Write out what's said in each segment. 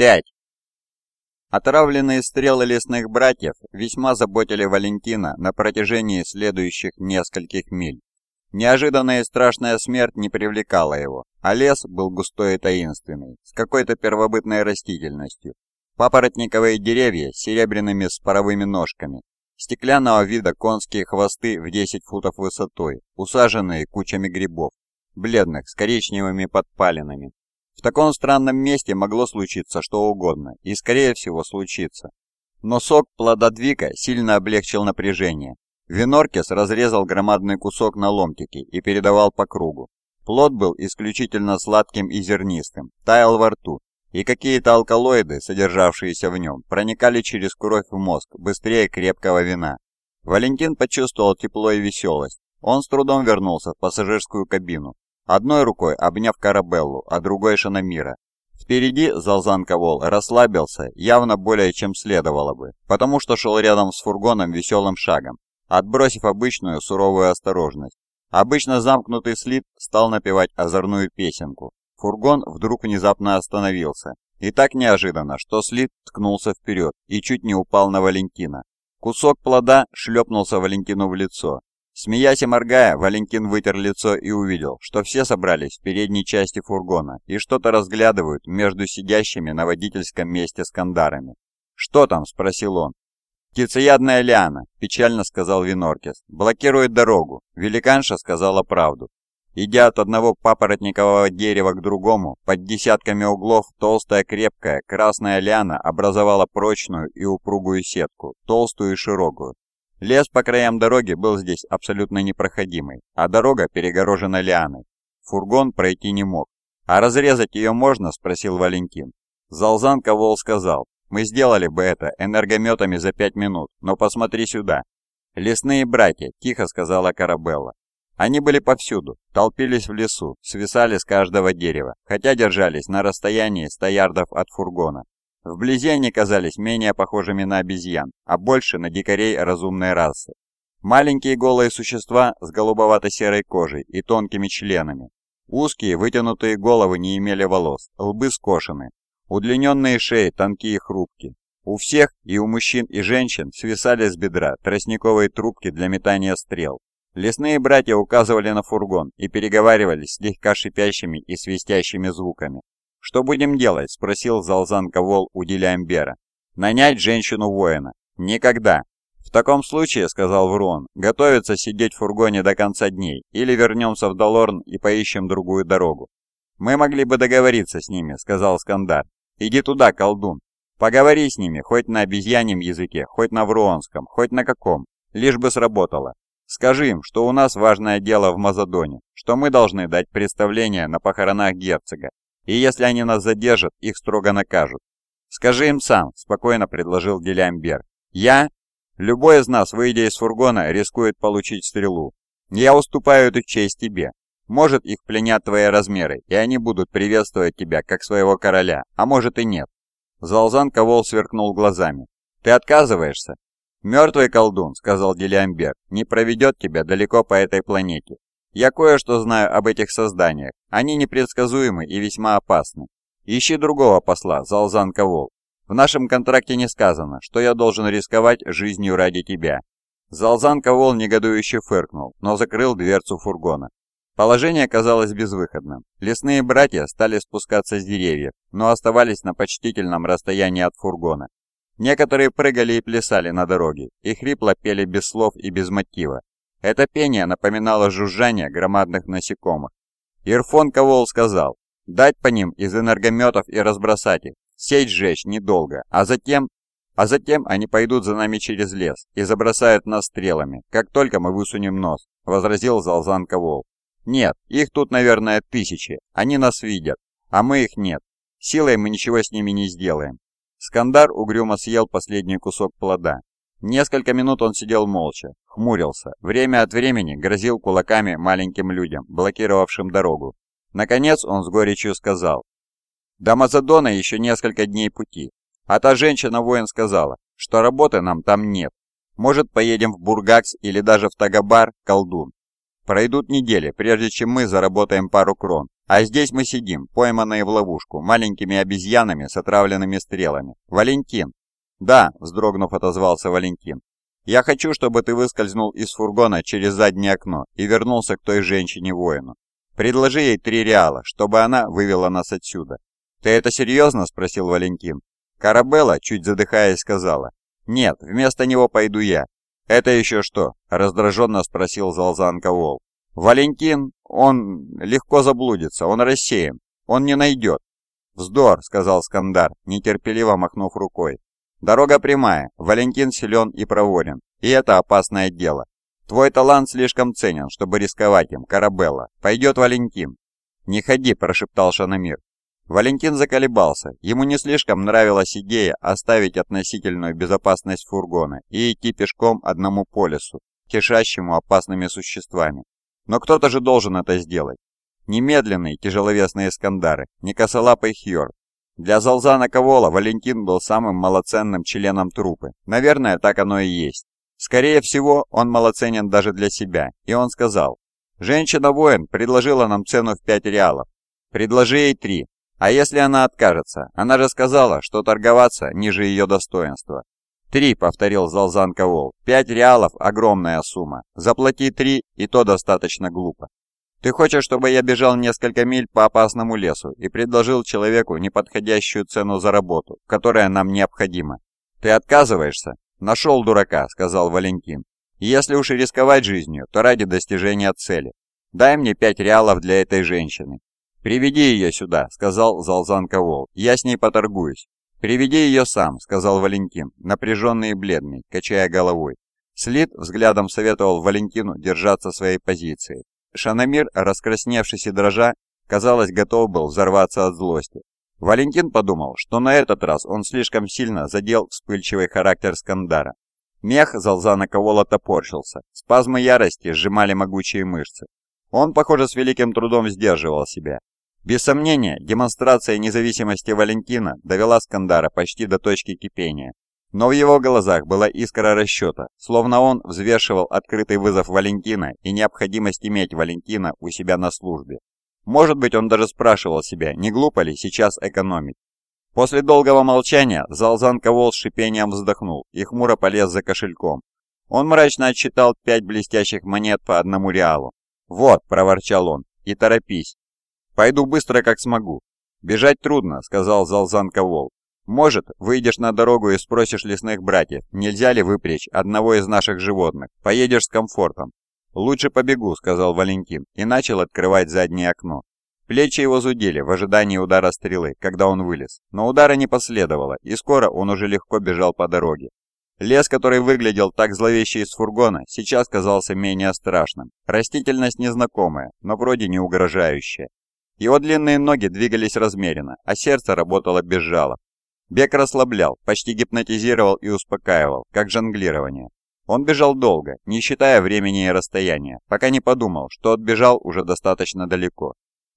Пять. Отравленные стрелы лесных братьев весьма заботили Валентина на протяжении следующих нескольких миль. Неожиданная и страшная смерть не привлекала его, а лес был густой и таинственный, с какой-то первобытной растительностью. Папоротниковые деревья с серебряными споровыми ножками, стеклянного вида конские хвосты в 10 футов высотой, усаженные кучами грибов, бледных, с коричневыми подпалинами, в таком странном месте могло случиться что угодно, и скорее всего случится. Но сок плододвика сильно облегчил напряжение. Виноркис разрезал громадный кусок на ломтики и передавал по кругу. Плод был исключительно сладким и зернистым, таял во рту, и какие-то алкалоиды, содержавшиеся в нем, проникали через кровь в мозг быстрее крепкого вина. Валентин почувствовал тепло и веселость. Он с трудом вернулся в пассажирскую кабину, одной рукой обняв Карабеллу, а другой Шанамира. Впереди Залзан Ковол расслабился явно более чем следовало бы, потому что шел рядом с фургоном веселым шагом, отбросив обычную суровую осторожность. Обычно замкнутый слит стал напевать озорную песенку. Фургон вдруг внезапно остановился, и так неожиданно, что слит ткнулся вперед и чуть не упал на Валентина. Кусок плода шлепнулся Валентину в лицо, Смеясь и моргая, Валентин вытер лицо и увидел, что все собрались в передней части фургона и что-то разглядывают между сидящими на водительском месте скандарами. «Что там?» – спросил он. «Птицеядная лиана», – печально сказал Виноркис. «Блокирует дорогу». Великанша сказала правду. Идя от одного папоротникового дерева к другому, под десятками углов толстая крепкая красная лиана образовала прочную и упругую сетку, толстую и широкую, Лес по краям дороги был здесь абсолютно непроходимый, а дорога перегорожена лианой. Фургон пройти не мог. «А разрезать ее можно?» – спросил Валентин. Залзан Ковол сказал, «Мы сделали бы это энергометами за пять минут, но посмотри сюда». «Лесные братья», – тихо сказала Карабелла. Они были повсюду, толпились в лесу, свисали с каждого дерева, хотя держались на расстоянии 100 ярдов от фургона. Вблизи они казались менее похожими на обезьян, а больше на дикарей разумной расы. Маленькие голые существа с голубовато-серой кожей и тонкими членами. Узкие вытянутые головы не имели волос, лбы скошены. Удлиненные шеи тонкие и хрупкие. У всех, и у мужчин, и женщин, свисали с бедра тростниковые трубки для метания стрел. Лесные братья указывали на фургон и переговаривались слегка шипящими и свистящими звуками. «Что будем делать?» – спросил Залзан Ковол у Дилямбера. «Нанять женщину-воина?» «Никогда!» «В таком случае, — сказал Врон, — готовится сидеть в фургоне до конца дней, или вернемся в Долорн и поищем другую дорогу». «Мы могли бы договориться с ними», — сказал Скандар. «Иди туда, колдун. Поговори с ними, хоть на обезьяньем языке, хоть на вруонском, хоть на каком, лишь бы сработало. Скажи им, что у нас важное дело в Мазадоне, что мы должны дать представление на похоронах герцога, и если они нас задержат, их строго накажут. Скажи им сам, спокойно предложил Делямбер. Я? Любой из нас, выйдя из фургона, рискует получить стрелу. Я уступаю эту честь тебе. Может, их пленят твои размеры, и они будут приветствовать тебя, как своего короля, а может и нет. Залзан Ковол сверкнул глазами. «Ты отказываешься?» «Мертвый колдун», — сказал Делиамбер, — «не проведет тебя далеко по этой планете. Я кое-что знаю об этих созданиях. Они непредсказуемы и весьма опасны. Ищи другого посла, Залзан Ковол. В нашем контракте не сказано, что я должен рисковать жизнью ради тебя». Залзан Ковол негодующе фыркнул, но закрыл дверцу фургона. Положение казалось безвыходным. Лесные братья стали спускаться с деревьев, но оставались на почтительном расстоянии от фургона. Некоторые прыгали и плясали на дороге, и хрипло пели без слов и без мотива, это пение напоминало жужжание громадных насекомых. Ирфон Ковол сказал, дать по ним из энергометов и разбросать их, сеть сжечь недолго, а затем... А затем они пойдут за нами через лес и забросают нас стрелами, как только мы высунем нос», — возразил Залзан Ковол. «Нет, их тут, наверное, тысячи, они нас видят, а мы их нет. Силой мы ничего с ними не сделаем». Скандар угрюмо съел последний кусок плода. Несколько минут он сидел молча, хмурился, время от времени грозил кулаками маленьким людям, блокировавшим дорогу. Наконец он с горечью сказал, «До Мазадона еще несколько дней пути, а та женщина-воин сказала, что работы нам там нет. Может, поедем в Бургакс или даже в Тагабар, колдун. Пройдут недели, прежде чем мы заработаем пару крон, А здесь мы сидим, пойманные в ловушку, маленькими обезьянами с отравленными стрелами. Валентин!» «Да», — вздрогнув, отозвался Валентин. «Я хочу, чтобы ты выскользнул из фургона через заднее окно и вернулся к той женщине-воину. Предложи ей три реала, чтобы она вывела нас отсюда». «Ты это серьезно?» — спросил Валентин. Карабелла, чуть задыхаясь, сказала. «Нет, вместо него пойду я». «Это еще что?» — раздраженно спросил Залзан Кавол. «Валентин, он легко заблудится, он рассеян, он не найдет». «Вздор», — сказал Скандар, нетерпеливо махнув рукой. «Дорога прямая, Валентин силен и проворен, и это опасное дело. Твой талант слишком ценен, чтобы рисковать им, Карабелла. Пойдет Валентин». «Не ходи», — прошептал Шанамир. Валентин заколебался. Ему не слишком нравилась идея оставить относительную безопасность фургона и идти пешком одному по лесу, кишащему опасными существами. Но кто-то же должен это сделать. Немедленные тяжеловесные Искандары, не косолапый Хьор. Для Залзана Ковола Валентин был самым малоценным членом трупы. Наверное, так оно и есть. Скорее всего, он малоценен даже для себя, и он сказал, «Женщина-воин предложила нам цену в 5 реалов. Предложи ей три, а если она откажется? Она же сказала, что торговаться ниже ее достоинства. «Три», — повторил Залзан Ковол. «Пять реалов — огромная сумма. Заплати три, и то достаточно глупо. Ты хочешь, чтобы я бежал несколько миль по опасному лесу и предложил человеку неподходящую цену за работу, которая нам необходима? Ты отказываешься? Нашел дурака», — сказал Валентин. «Если уж и рисковать жизнью, то ради достижения цели. Дай мне пять реалов для этой женщины. «Приведи ее сюда», — сказал Залзан Ковол. «Я с ней поторгуюсь». «Приведи ее сам», — сказал Валентин, напряженный и бледный, качая головой. Слит взглядом советовал Валентину держаться своей позиции. Шанамир, раскрасневшись и дрожа, казалось, готов был взорваться от злости. Валентин подумал, что на этот раз он слишком сильно задел вспыльчивый характер Скандара. Мех Залзана Ковола топорщился, спазмы ярости сжимали могучие мышцы. Он, похоже, с великим трудом сдерживал себя. Без сомнения, демонстрация независимости Валентина довела Скандара почти до точки кипения. Но в его глазах была искра расчета, словно он взвешивал открытый вызов Валентина и необходимость иметь Валентина у себя на службе. Может быть, он даже спрашивал себя, не глупо ли сейчас экономить. После долгого молчания Залзан Ковол с шипением вздохнул и хмуро полез за кошельком. Он мрачно отчитал пять блестящих монет по одному реалу. «Вот», — проворчал он, — «и торопись, Пойду быстро, как смогу. Бежать трудно, сказал Залзан Ковол. Может, выйдешь на дорогу и спросишь лесных братьев, нельзя ли выпрячь одного из наших животных. Поедешь с комфортом. Лучше побегу, сказал Валентин и начал открывать заднее окно. Плечи его зудели в ожидании удара стрелы, когда он вылез. Но удара не последовало, и скоро он уже легко бежал по дороге. Лес, который выглядел так зловеще из фургона, сейчас казался менее страшным. Растительность незнакомая, но вроде не угрожающая. Его длинные ноги двигались размеренно, а сердце работало без жалоб. Бег расслаблял, почти гипнотизировал и успокаивал, как жонглирование. Он бежал долго, не считая времени и расстояния, пока не подумал, что отбежал уже достаточно далеко.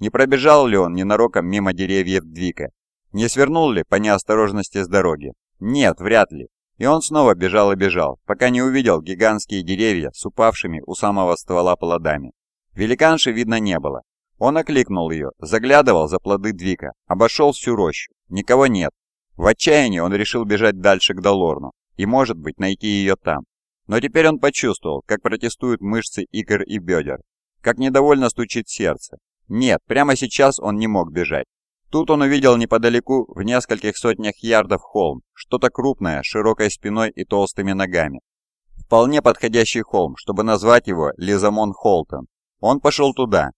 Не пробежал ли он ненароком мимо деревьев Двика? Не свернул ли по неосторожности с дороги? Нет, вряд ли. И он снова бежал и бежал, пока не увидел гигантские деревья с упавшими у самого ствола плодами. Великанши видно не было, он окликнул ее, заглядывал за плоды Двика, обошел всю рощу. Никого нет. В отчаянии он решил бежать дальше к Долорну и, может быть, найти ее там. Но теперь он почувствовал, как протестуют мышцы икр и бедер, как недовольно стучит сердце. Нет, прямо сейчас он не мог бежать. Тут он увидел неподалеку, в нескольких сотнях ярдов холм, что-то крупное, широкой спиной и толстыми ногами. Вполне подходящий холм, чтобы назвать его Лизамон Холтон. Он пошел туда,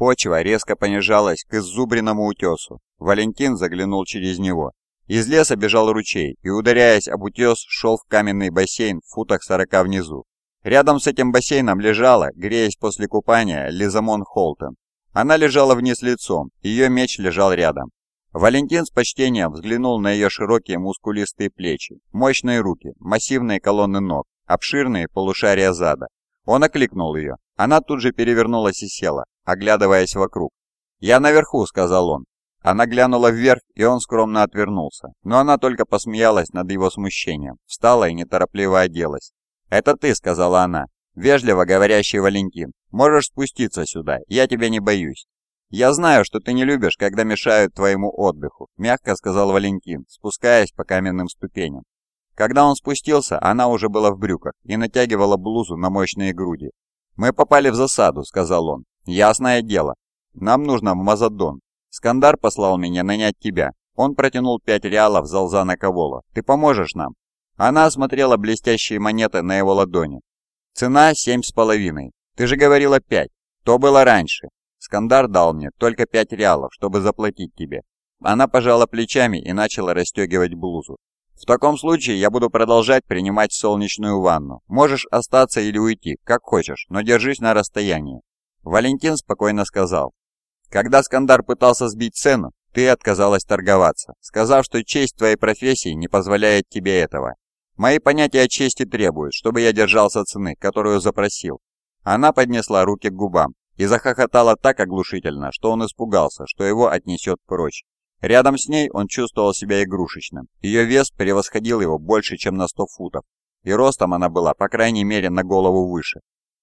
Почва резко понижалась к иззубренному утесу. Валентин заглянул через него. Из леса бежал ручей и, ударяясь об утес, шел в каменный бассейн в футах сорока внизу. Рядом с этим бассейном лежала, греясь после купания, Лизамон Холтон. Она лежала вниз лицом, ее меч лежал рядом. Валентин с почтением взглянул на ее широкие мускулистые плечи, мощные руки, массивные колонны ног, обширные полушария зада. Он окликнул ее. Она тут же перевернулась и села, оглядываясь вокруг. «Я наверху», — сказал он. Она глянула вверх, и он скромно отвернулся, но она только посмеялась над его смущением, встала и неторопливо оделась. «Это ты», — сказала она, вежливо говорящий Валентин. «Можешь спуститься сюда, я тебя не боюсь». «Я знаю, что ты не любишь, когда мешают твоему отдыху», – мягко сказал Валентин, спускаясь по каменным ступеням. Когда он спустился, она уже была в брюках и натягивала блузу на мощные груди. «Мы попали в засаду», – сказал он. «Ясное дело. Нам нужно в Мазадон. Скандар послал меня нанять тебя. Он протянул пять реалов Залзана Ковола. Ты поможешь нам?» Она осмотрела блестящие монеты на его ладони. «Цена семь с половиной. Ты же говорила пять. То было раньше. Скандар дал мне только пять реалов, чтобы заплатить тебе». Она пожала плечами и начала расстегивать блузу. «В таком случае я буду продолжать принимать солнечную ванну. Можешь остаться или уйти, как хочешь, но держись на расстоянии». Валентин спокойно сказал. «Когда Скандар пытался сбить цену, ты отказалась торговаться, сказав, что честь твоей профессии не позволяет тебе этого. Мои понятия о чести требуют, чтобы я держался цены, которую запросил». Она поднесла руки к губам и захохотала так оглушительно, что он испугался, что его отнесет прочь. Рядом с ней он чувствовал себя игрушечным. Ее вес превосходил его больше, чем на 100 футов, и ростом она была, по крайней мере, на голову выше.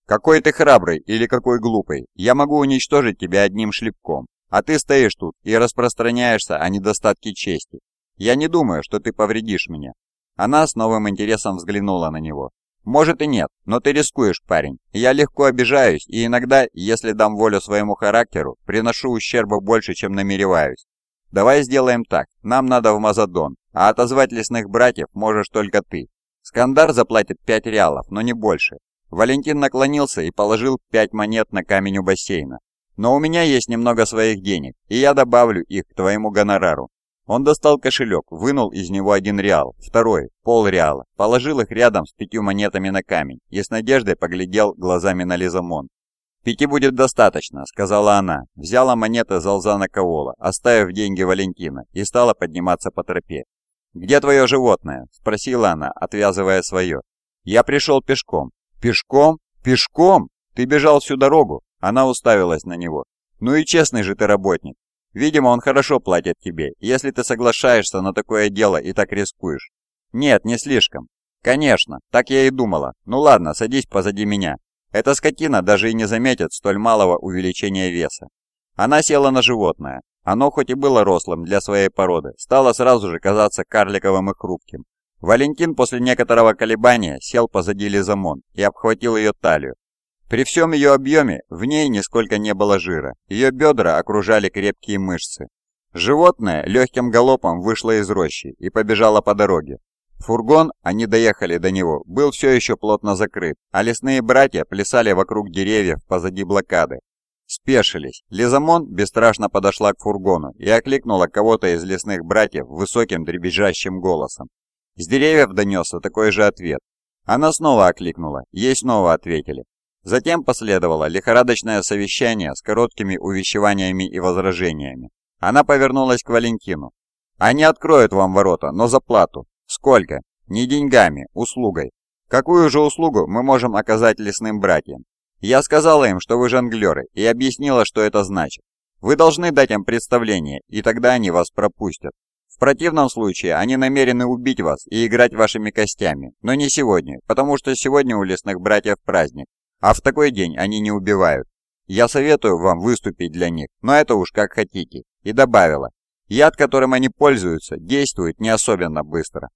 «Какой ты храбрый или какой глупый! Я могу уничтожить тебя одним шлепком, а ты стоишь тут и распространяешься о недостатке чести. Я не думаю, что ты повредишь меня». Она с новым интересом взглянула на него. Может и нет, но ты рискуешь, парень. Я легко обижаюсь и иногда, если дам волю своему характеру, приношу ущерба больше, чем намереваюсь. Давай сделаем так. Нам надо в Мазадон, а отозвать лесных братьев можешь только ты. Скандар заплатит пять реалов, но не больше. Валентин наклонился и положил пять монет на камень у бассейна. Но у меня есть немного своих денег, и я добавлю их к твоему гонорару. Он достал кошелек, вынул из него один реал, второй, пол реала, положил их рядом с пятью монетами на камень и с надеждой поглядел глазами на Лизамон. «Пяти будет достаточно», — сказала она, взяла монеты Залзана Кавола, оставив деньги Валентина, и стала подниматься по тропе. «Где твое животное?» — спросила она, отвязывая свое. «Я пришел пешком». «Пешком? Пешком? Ты бежал всю дорогу?» Она уставилась на него. «Ну и честный же ты работник. Видимо, он хорошо платит тебе, если ты соглашаешься на такое дело и так рискуешь. Нет, не слишком. Конечно, так я и думала. Ну ладно, садись позади меня. Эта скотина даже и не заметит столь малого увеличения веса. Она села на животное. Оно хоть и было рослым для своей породы, стало сразу же казаться карликовым и хрупким. Валентин после некоторого колебания сел позади Лизамон и обхватил ее талию, при всем ее объеме в ней нисколько не было жира, ее бедра окружали крепкие мышцы. Животное легким галопом вышло из рощи и побежало по дороге. Фургон, они доехали до него, был все еще плотно закрыт, а лесные братья плясали вокруг деревьев позади блокады. Спешились. Лизамон бесстрашно подошла к фургону и окликнула кого-то из лесных братьев высоким дребезжащим голосом. С деревьев донесся такой же ответ. Она снова окликнула, ей снова ответили. Затем последовало лихорадочное совещание с короткими увещеваниями и возражениями. Она повернулась к Валентину. «Они откроют вам ворота, но за плату. Сколько? Не деньгами, услугой. Какую же услугу мы можем оказать лесным братьям? Я сказала им, что вы жонглеры, и объяснила, что это значит. Вы должны дать им представление, и тогда они вас пропустят. В противном случае они намерены убить вас и играть вашими костями, но не сегодня, потому что сегодня у лесных братьев праздник. А в такой день они не убивают. Я советую вам выступить для них, но это уж как хотите. И добавила, яд, которым они пользуются, действует не особенно быстро.